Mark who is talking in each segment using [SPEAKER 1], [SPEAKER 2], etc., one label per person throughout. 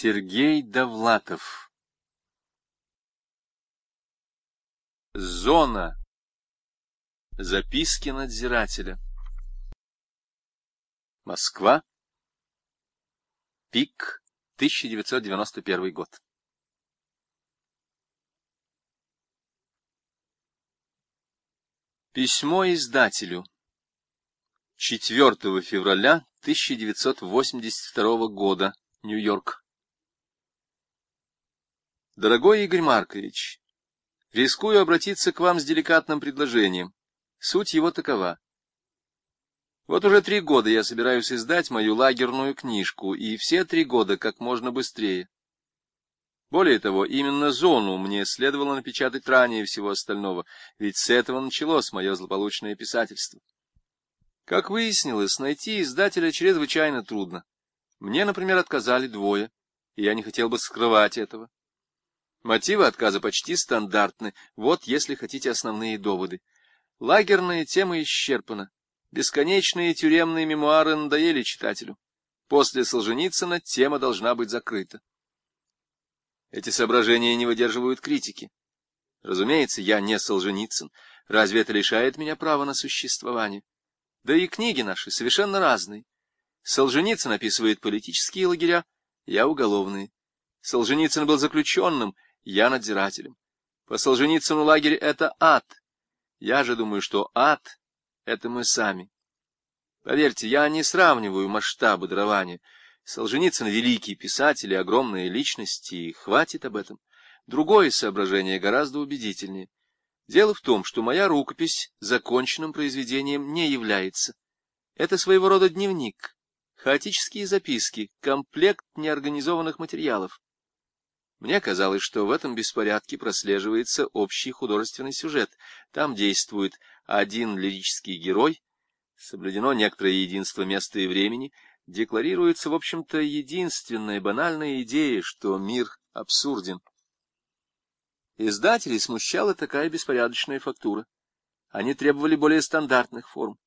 [SPEAKER 1] Сергей Довлатов. Зона. Записки надзирателя. Москва. Пик. 1991 год. Письмо издателю. 4 февраля 1982 года. Нью-Йорк Дорогой Игорь Маркович, рискую обратиться к вам с деликатным предложением. Суть его такова. Вот уже три года я собираюсь издать мою лагерную книжку, и все три года как можно быстрее. Более того, именно зону мне следовало напечатать ранее всего остального, ведь с этого началось мое злополучное писательство. Как выяснилось, найти издателя чрезвычайно трудно. Мне, например, отказали двое, и я не хотел бы скрывать этого. Мотивы отказа почти стандартны. Вот, если хотите, основные доводы. Лагерная тема исчерпана. Бесконечные тюремные мемуары надоели читателю. После Солженицына тема должна быть закрыта. Эти соображения не выдерживают критики. Разумеется, я не Солженицын. Разве это лишает меня права на существование? Да и книги наши совершенно разные. Солженицын описывает политические лагеря, я уголовные. Солженицын был заключенным, я надзирателем. По Солженицыну лагерь — это ад. Я же думаю, что ад — это мы сами. Поверьте, я не сравниваю масштабы дарования. Солженицын — великий писатель и огромная личность, и хватит об этом. Другое соображение гораздо убедительнее. Дело в том, что моя рукопись законченным произведением не является. Это своего рода дневник, хаотические записки, комплект неорганизованных материалов. Мне казалось, что в этом беспорядке прослеживается общий художественный сюжет. Там действует один лирический герой, соблюдено некоторое единство места и времени, декларируется, в общем-то, единственная банальная идея, что мир абсурден. Издателей смущала такая беспорядочная фактура. Они требовали более стандартных форм.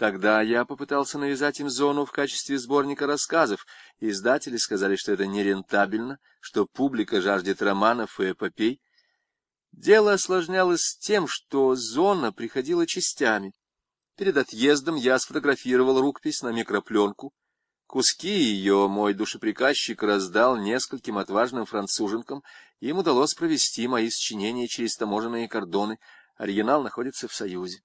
[SPEAKER 1] Тогда я попытался навязать им зону в качестве сборника рассказов. Издатели сказали, что это нерентабельно, что публика жаждет романов и эпопей. Дело осложнялось тем, что зона приходила частями. Перед отъездом я сфотографировал рукопись на микропленку. Куски ее мой душеприказчик раздал нескольким отважным француженкам. Им удалось провести мои сочинения через таможенные кордоны. Оригинал находится в Союзе.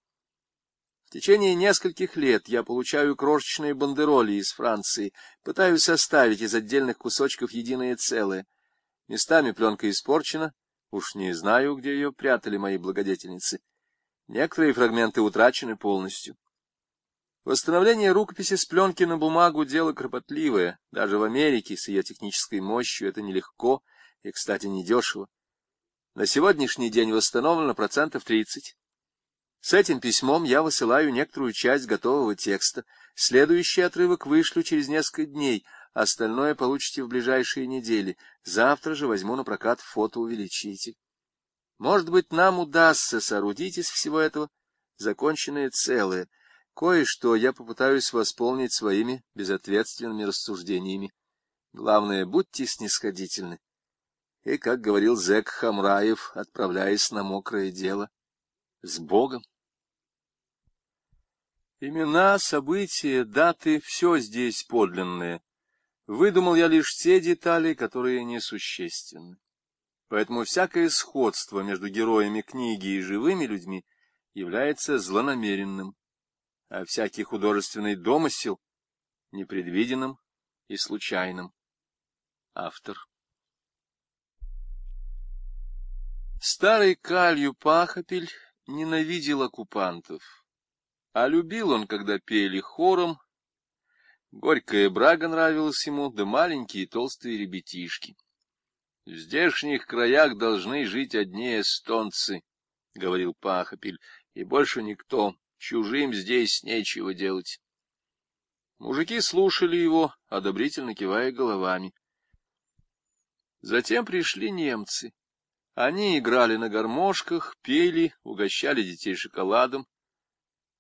[SPEAKER 1] В течение нескольких лет я получаю крошечные бандероли из Франции, пытаюсь составить из отдельных кусочков единое целое. Местами пленка испорчена, уж не знаю, где ее прятали мои благодетельницы. Некоторые фрагменты утрачены полностью. Восстановление рукописи с пленки на бумагу — дело кропотливое. Даже в Америке с ее технической мощью это нелегко и, кстати, недешево. На сегодняшний день восстановлено процентов тридцать. С этим письмом я высылаю некоторую часть готового текста. Следующий отрывок вышлю через несколько дней, остальное получите в ближайшие недели. Завтра же возьму на прокат фотоувеличитель. Может быть, нам удастся соорудить из всего этого законченное целое. Кое-что я попытаюсь восполнить своими безответственными рассуждениями. Главное, будьте снисходительны. И, как говорил зэк Хамраев, отправляясь на мокрое дело, с Богом. Имена, события, даты — все здесь подлинное. Выдумал я лишь те детали, которые несущественны. Поэтому всякое сходство между героями книги и живыми людьми является злонамеренным, а всякий художественный домысел — непредвиденным и случайным. Автор Старый калью Пахопель ненавидел оккупантов. А любил он, когда пели хором. Горькая брага нравилась ему, да маленькие толстые ребятишки. — В здешних краях должны жить одни эстонцы, — говорил Пахопель, — и больше никто. Чужим здесь нечего делать. Мужики слушали его, одобрительно кивая головами. Затем пришли немцы. Они играли на гармошках, пели, угощали детей шоколадом.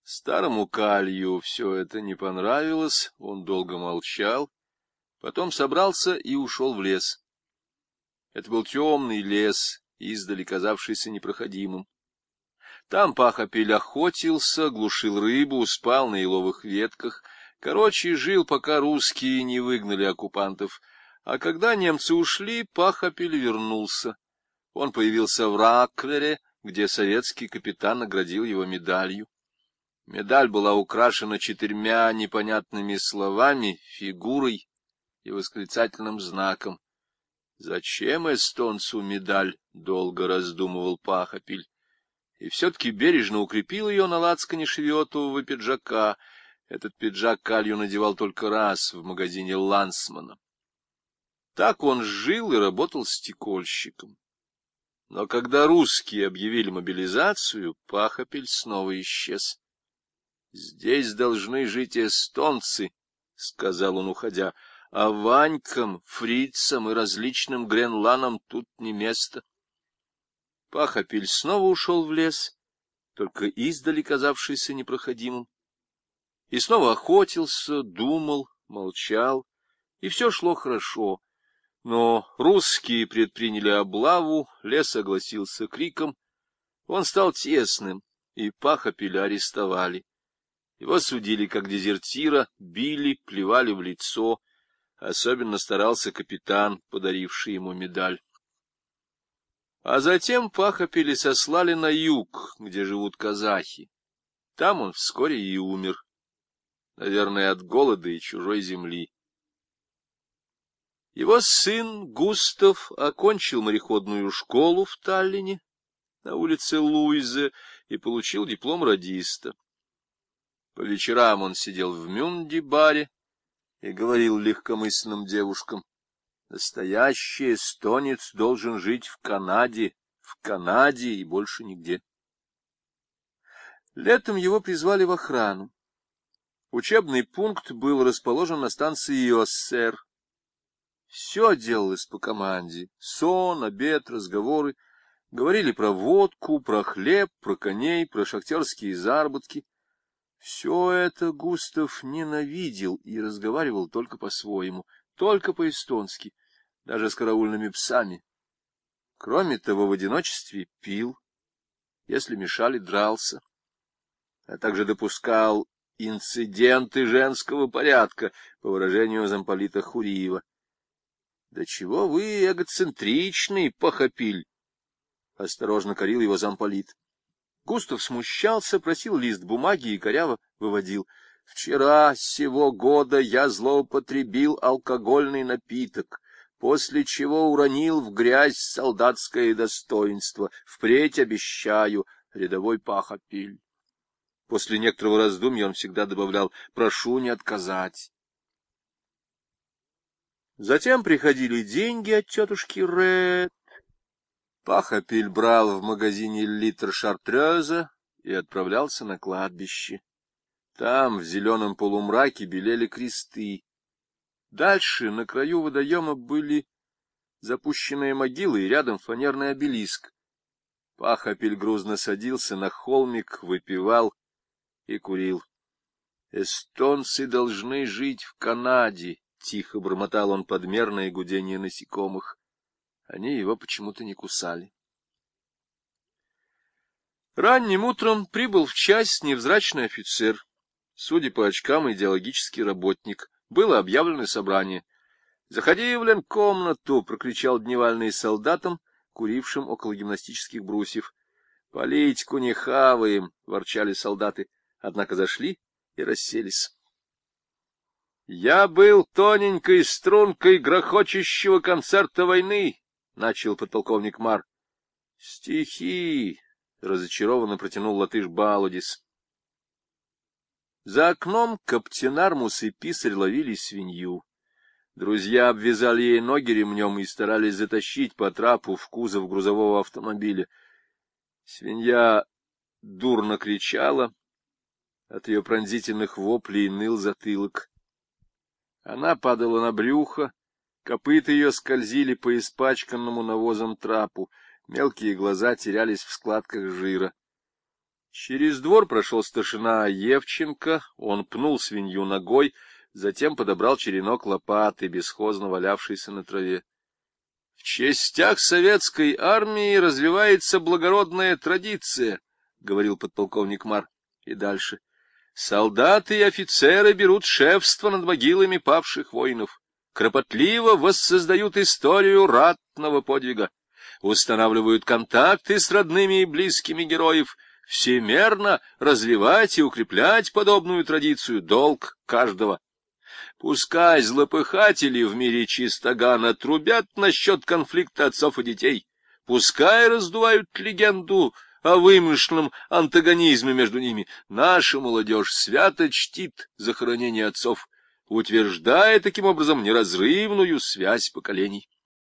[SPEAKER 1] Старому Калью все это не понравилось, он долго молчал, Потом собрался и ушел в лес. Это был темный лес, издали казавшийся непроходимым. Там Пахопель охотился, глушил рыбу, спал на еловых ветках. Короче, жил, пока русские не выгнали оккупантов. А когда немцы ушли, Пахопель вернулся. Он появился в Раклере, где советский капитан наградил его медалью. Медаль была украшена четырьмя непонятными словами, фигурой и восклицательным знаком. Зачем эстонцу медаль? — долго раздумывал Пахопель. И все-таки бережно укрепил ее на лацкане шевиотового пиджака. Этот пиджак Калью надевал только раз в магазине Лансмана. Так он жил и работал стекольщиком. Но когда русские объявили мобилизацию, Пахопель снова исчез. — Здесь должны жить эстонцы, — сказал он, уходя а Ванькам, фрицам и различным гренланам тут не место. Пахопель снова ушел в лес, только издали казавшийся непроходимым, и снова охотился, думал, молчал, и все шло хорошо. Но русские предприняли облаву, лес огласился криком, он стал тесным, и Пахопеля арестовали. Его судили как дезертира, били, плевали в лицо, Особенно старался капитан, подаривший ему медаль. А затем Пахопели сослали на юг, где живут казахи. Там он вскоре и умер. Наверное, от голода и чужой земли. Его сын Густав окончил мореходную школу в Таллине на улице Луизе и получил диплом радиста. По вечерам он сидел в Мюнди-баре и говорил легкомысленным девушкам, настоящий эстонец должен жить в Канаде, в Канаде и больше нигде. Летом его призвали в охрану. Учебный пункт был расположен на станции Иоссер. Все делалось по команде. Сон, обед, разговоры. Говорили про водку, про хлеб, про коней, про шахтерские заработки. Все это Густав ненавидел и разговаривал только по-своему, только по-эстонски, даже с караульными псами. Кроме того, в одиночестве пил, если мешали, дрался, а также допускал инциденты женского порядка, по выражению замполита Хуриева. — Да чего вы эгоцентричный, похопиль! — осторожно корил его замполит. Густав смущался, просил лист бумаги и коряво выводил. «Вчера, сего года, я злоупотребил алкогольный напиток, после чего уронил в грязь солдатское достоинство. Впредь обещаю, рядовой пахопиль». После некоторого раздумья он всегда добавлял «прошу не отказать». Затем приходили деньги от тетушки Ред, Пахопель брал в магазине литр шартреза и отправлялся на кладбище. Там, в зеленом полумраке, белели кресты. Дальше, на краю водоема, были запущенные могилы и рядом фанерный обелиск. Пахопель грузно садился на холмик, выпивал и курил. «Эстонцы должны жить в Канаде», — тихо бормотал он подмерное гудение насекомых. Они его почему-то не кусали. Ранним утром прибыл в часть невзрачный офицер, судя по очкам, идеологический работник. Было объявлено собрание. — Заходи в ленкомнату! — прокричал дневальный солдатам, курившим около гимнастических брусьев. — Политику не хаваем! — ворчали солдаты, однако зашли и расселись. Я был тоненькой стрункой грохочущего концерта войны, — начал подполковник Мар. — Стихи! — разочарованно протянул латыш Балудис. За окном Каптенармус и Писарь ловили свинью. Друзья обвязали ей ноги ремнем и старались затащить по трапу в кузов грузового автомобиля. Свинья дурно кричала, от ее пронзительных воплей ныл затылок. Она падала на брюхо, Копыта ее скользили по испачканному навозом трапу, мелкие глаза терялись в складках жира. Через двор прошел старшина Евченко, он пнул свинью ногой, затем подобрал черенок лопаты, бесхозно валявшийся на траве. В частях советской армии развивается благородная традиция, — говорил подполковник Мар. И дальше. Солдаты и офицеры берут шефство над могилами павших воинов, кропотливо воссоздают историю ратного подвига, устанавливают контакты с родными и близкими героев, всемерно развивать и укреплять подобную традицию — долг каждого. Пускай злопыхатели в мире чистогана трубят насчет конфликта отцов и детей, пускай раздувают легенду о вымышленном антагонизме между ними. Наша молодежь свято чтит захоронение отцов, утверждая таким образом неразрывную связь поколений.